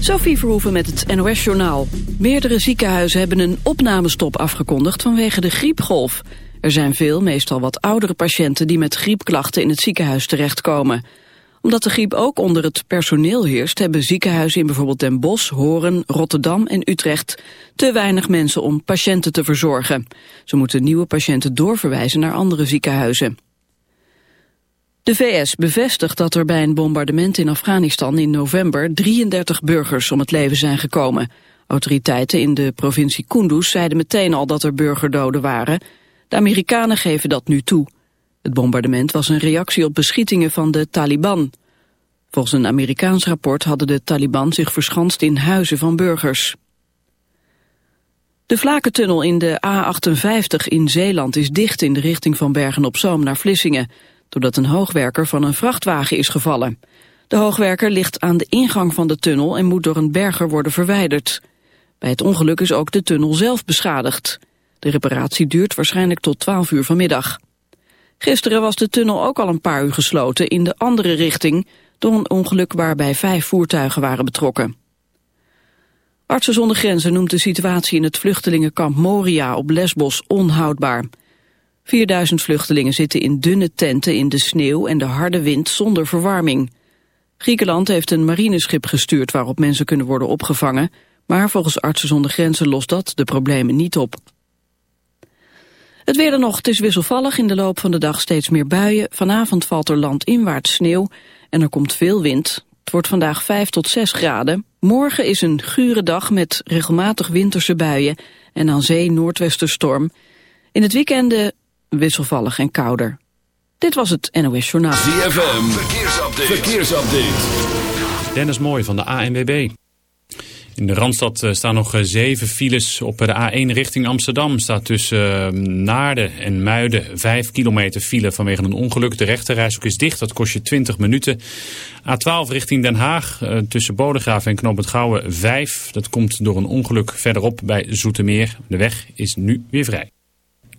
Sophie Verhoeven met het NOS-journaal. Meerdere ziekenhuizen hebben een opnamestop afgekondigd vanwege de griepgolf. Er zijn veel, meestal wat oudere patiënten die met griepklachten in het ziekenhuis terechtkomen. Omdat de griep ook onder het personeel heerst... hebben ziekenhuizen in bijvoorbeeld Den Bosch, Horen, Rotterdam en Utrecht... te weinig mensen om patiënten te verzorgen. Ze moeten nieuwe patiënten doorverwijzen naar andere ziekenhuizen. De VS bevestigt dat er bij een bombardement in Afghanistan in november 33 burgers om het leven zijn gekomen. Autoriteiten in de provincie Kunduz zeiden meteen al dat er burgerdoden waren. De Amerikanen geven dat nu toe. Het bombardement was een reactie op beschietingen van de Taliban. Volgens een Amerikaans rapport hadden de Taliban zich verschanst in huizen van burgers. De Vlakentunnel in de A58 in Zeeland is dicht in de richting van Bergen-op-Zoom naar Vlissingen doordat een hoogwerker van een vrachtwagen is gevallen. De hoogwerker ligt aan de ingang van de tunnel en moet door een berger worden verwijderd. Bij het ongeluk is ook de tunnel zelf beschadigd. De reparatie duurt waarschijnlijk tot 12 uur vanmiddag. Gisteren was de tunnel ook al een paar uur gesloten in de andere richting... door een ongeluk waarbij vijf voertuigen waren betrokken. Artsen zonder grenzen noemt de situatie in het vluchtelingenkamp Moria op Lesbos onhoudbaar. 4000 vluchtelingen zitten in dunne tenten in de sneeuw en de harde wind zonder verwarming. Griekenland heeft een marineschip gestuurd waarop mensen kunnen worden opgevangen, maar volgens Artsen zonder Grenzen lost dat de problemen niet op. Het weer dan nog, het is wisselvallig, in de loop van de dag steeds meer buien. Vanavond valt er landinwaarts sneeuw en er komt veel wind. Het wordt vandaag 5 tot 6 graden. Morgen is een gure dag met regelmatig winterse buien en aan zee noordwesterstorm. In het weekende wisselvallig en kouder. Dit was het NOS Journaal. ZFM, verkeersupdate. verkeersupdate. Dennis Mooi van de ANWB. In de Randstad eh, staan nog eh, zeven files. Op de A1 richting Amsterdam staat tussen eh, Naarden en Muiden 5 kilometer file vanwege een ongeluk. De rechterreis ook is dicht, dat kost je 20 minuten. A12 richting Den Haag tussen Bodegraven en Knoop het Gouwen 5. Dat komt door een ongeluk verderop bij Zoetermeer. De weg is nu weer vrij.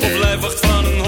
Of lijf wacht van een